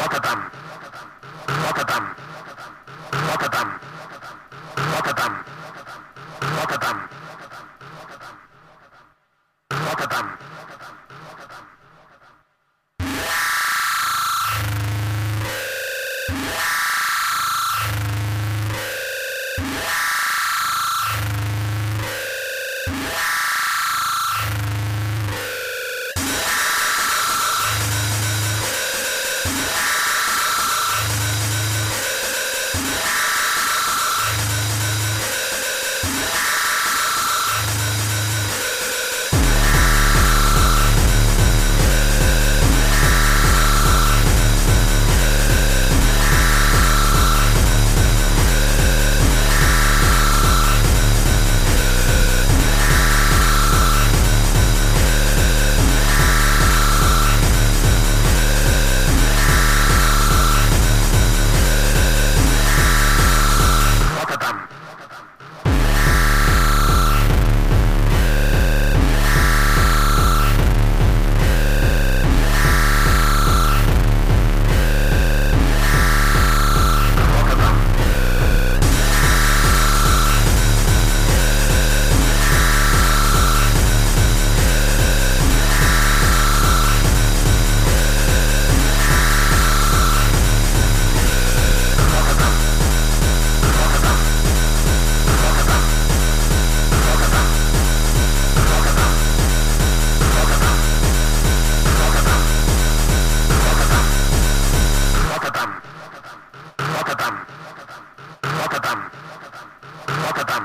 Rotterdam. Rotterdam. Rotterdam. Rotterdam. Rotterdam. Rotterdam. ธรรมวัฒธรรม